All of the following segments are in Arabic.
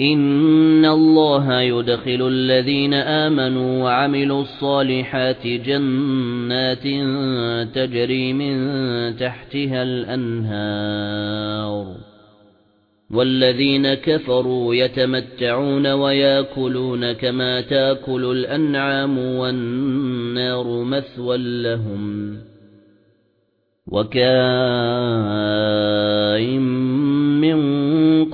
إِنَّ اللَّهَ يُدْخِلُ الَّذِينَ آمَنُوا وَعَمِلُوا الصَّالِحَاتِ جَنَّاتٍ تَجْرِي مِن تَحْتِهَا الْأَنْهَارُ وَالَّذِينَ كَفَرُوا يَتَمَتَّعُونَ وَيَأْكُلُونَ كَمَا تَأْكُلُ الْأَنْعَامُ وَالنَّارُ مَثْوًى لَّهُمْ مِّن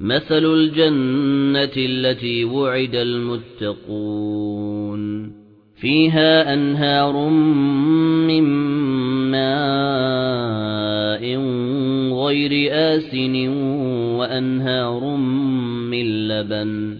مَثَلُ الْجَنَّةِ الَّتِي وُعِدَ الْمُتَّقُونَ فِيهَا أَنْهَارٌ مِّن مَّاءٍ غَيْرِ آسِنٍ وَأَنْهَارٌ مِّن لَّبَنٍ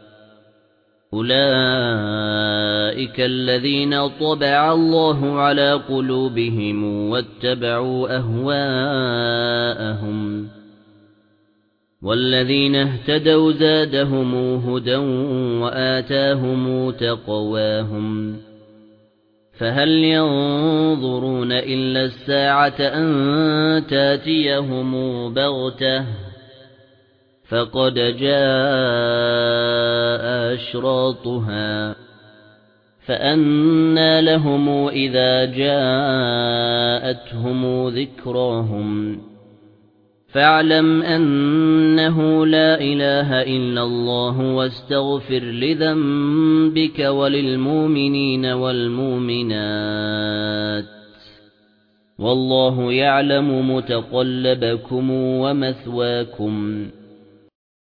أُولَئِكَ الَّذِينَ طَبَعَ اللَّهُ عَلَى قُلُوبِهِمْ وَاتَّبَعُوا أَهْوَاءَهُمْ وَالَّذِينَ اهْتَدَوْا زَادَهُمْ هُدًى وَآتَاهُمْ تَقْوَاهُمْ فَهَلْ يَنظُرُونَ إِلَّا السَّاعَةَ أَن تَأْتِيَهُم بَغْتَةً فَقَدْ جَاءَ أَشْرَاطُهَا فَأَنَّى لَهُمْ إِذَا جَاءَتْهُمْ ذِكْرَاهُمْ فَاعْلَمْ أَنَّهُ لَا إِلَٰهَ إِلَّا اللَّهُ وَاسْتَغْفِرْ لِذَنبِكَ وَلِلْمُؤْمِنِينَ وَالْمُؤْمِنَاتِ وَاللَّهُ يَعْلَمُ مُتَقَلَّبَكُمْ وَمَثْوَاكُمْ